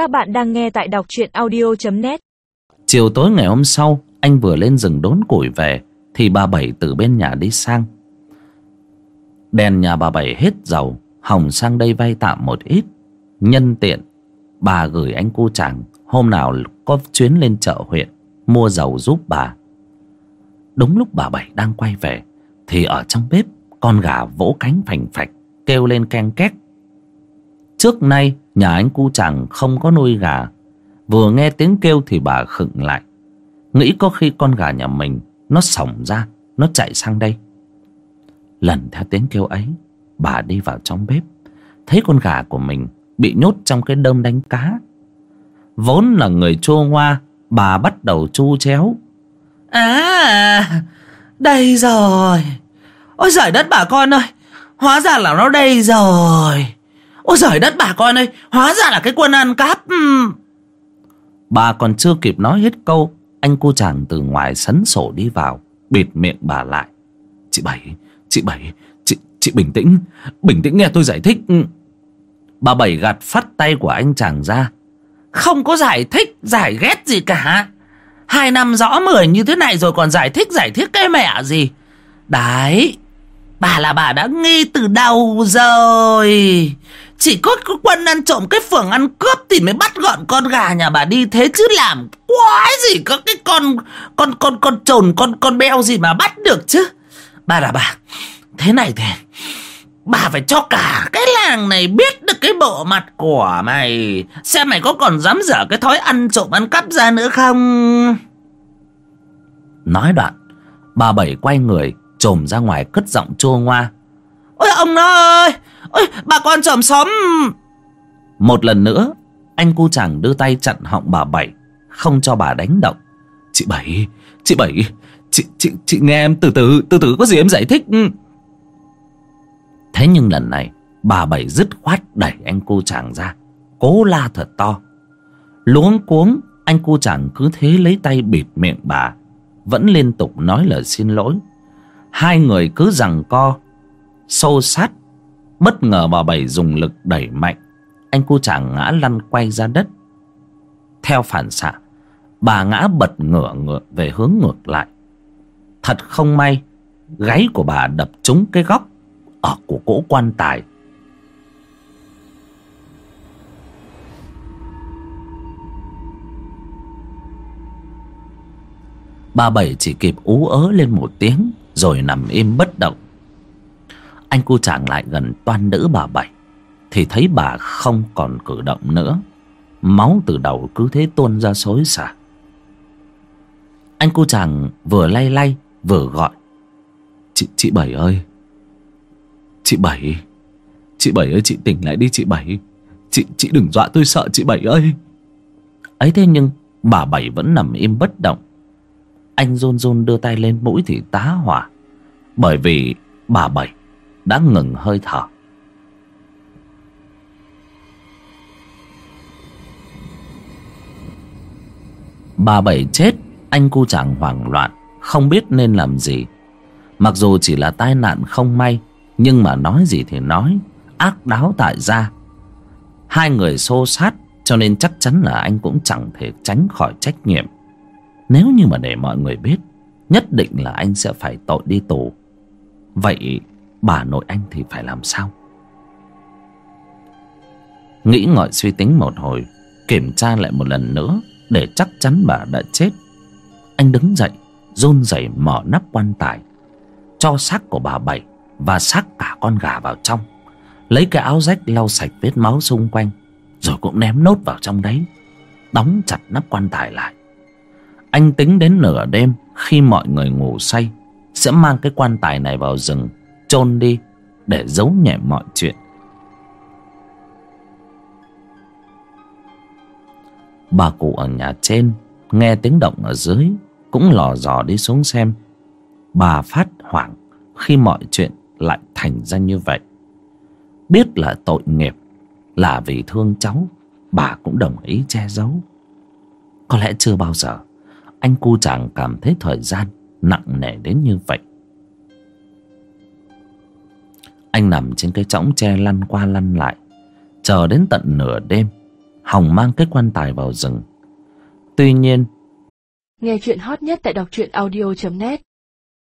Các bạn đang nghe tại đọc truyện audio.net Chiều tối ngày hôm sau, Anh vừa lên rừng đốn củi về, Thì bà Bảy từ bên nhà đi sang. Đèn nhà bà Bảy hết dầu, Hồng sang đây vay tạm một ít. Nhân tiện, Bà gửi anh cô chàng, Hôm nào có chuyến lên chợ huyện, Mua dầu giúp bà. Đúng lúc bà Bảy đang quay về, Thì ở trong bếp, Con gà vỗ cánh phành phạch, Kêu lên keng két. Trước nay, nhà anh cu chàng không có nuôi gà. Vừa nghe tiếng kêu thì bà khựng lại. Nghĩ có khi con gà nhà mình, Nó sỏng ra, Nó chạy sang đây. Lần theo tiếng kêu ấy, Bà đi vào trong bếp. Thấy con gà của mình Bị nhốt trong cái đơm đánh cá. Vốn là người chua ngoa, Bà bắt đầu chu chéo. À Đây rồi. Ôi giời đất bà con ơi, Hóa ra là nó đây rồi. Ôi giời đất bà con ơi Hóa ra là cái quân ăn cắp ừ. Bà còn chưa kịp nói hết câu Anh cô chàng từ ngoài sấn sổ đi vào Bịt miệng bà lại. Chị Bảy Chị Bảy Chị, chị bình tĩnh Bình tĩnh nghe tôi giải thích ừ. Bà Bảy gạt phát tay của anh chàng ra. Không có giải thích Giải ghét gì cả. Hai năm rõ mười như thế này rồi còn giải thích giải thích cái mẹ gì. Đấy Bà là bà đã nghi từ đầu rồi. Chỉ có quân ăn trộm cái phường ăn cướp Thì mới bắt gọn con gà nhà bà đi. Thế chứ làm quái gì có cái con con con con trồn, con con beo gì mà bắt được chứ? Bà là bà, Thế này thì Bà phải cho cả cái làng này biết được cái bộ mặt của mày. Xem mày có còn dám dở cái thói ăn trộm ăn cắp ra nữa không? Nói đoạn, Bà Bảy quay người, Trồm ra ngoài cất giọng chua ngoa. Ôi ông ơi Ôi bà con chòm xóm. Một lần nữa Anh cu chàng đưa tay chặn họng bà Bảy Không cho bà đánh động. Chị Bảy Chị Bảy Chị, chị, chị nghe em từ từ Từ từ có gì em giải thích? Thế nhưng lần này Bà Bảy dứt khoát đẩy anh cu chàng ra Cố la thật to. Luống cuống Anh cu chàng cứ thế lấy tay bịt miệng bà Vẫn liên tục nói lời xin lỗi. Hai người cứ rằng co Xô sát Bất ngờ bà Bảy dùng lực đẩy mạnh. Anh cu chàng ngã lăn quay ra đất. Theo phản xạ, Bà ngã bật ngửa ngược về hướng ngược lại. Thật không may, Gáy của bà đập trúng cái góc Ở của cỗ quan tài. Bà Bảy chỉ kịp ú ớ lên một tiếng, Rồi nằm im bất động. Anh cu chàng lại gần toan đỡ bà Bảy Thì thấy bà không còn cử động nữa. Máu từ đầu cứ thế tuôn ra xối xả. Anh cu chàng vừa lay lay vừa gọi. Chị, chị Bảy ơi. Chị Bảy Chị Bảy ơi chị tỉnh lại đi chị Bảy. Chị, chị đừng dọa tôi sợ chị Bảy ơi. Ấy thế nhưng bà Bảy vẫn nằm im bất động. Anh rôn rôn đưa tay lên mũi thì tá hỏa. Bởi vì bà bảy đã ngừng hơi thở. Bà bảy chết, anh cu chàng hoảng loạn, không biết nên làm gì. Mặc dù chỉ là tai nạn không may, nhưng mà nói gì thì nói, ác đáo tại gia. Hai người xô sát, cho nên chắc chắn là anh cũng chẳng thể tránh khỏi trách nhiệm. Nếu như mà để mọi người biết, Nhất định là anh sẽ phải tội đi tù. Vậy bà nội anh thì phải làm sao? Nghĩ ngợi suy tính một hồi, Kiểm tra lại một lần nữa Để chắc chắn bà đã chết. Anh đứng dậy, run rẩy mở nắp quan tài, Cho xác của bà Bảy Và xác cả con gà vào trong. Lấy cái áo rách lau sạch vết máu xung quanh, Rồi cũng ném nốt vào trong đấy. Đóng chặt nắp quan tài lại. Anh tính đến nửa đêm khi mọi người ngủ say, sẽ mang cái quan tài này vào rừng chôn đi để giấu nhẹm mọi chuyện. Bà cụ ở nhà trên nghe tiếng động ở dưới, cũng lò dò đi xuống xem. Bà phát hoảng khi mọi chuyện lại thành ra như vậy. Biết là tội nghiệp, là vì thương cháu, bà cũng đồng ý che giấu. Có lẽ chưa bao giờ anh cu chàng cảm thấy thời gian nặng nề đến như vậy anh nằm trên cái chõng tre lăn qua lăn lại, chờ đến tận nửa đêm, hồng mang cái quan tài vào rừng. Tuy nhiên, Nghe chuyện hot nhất tại đọc truyện audio.net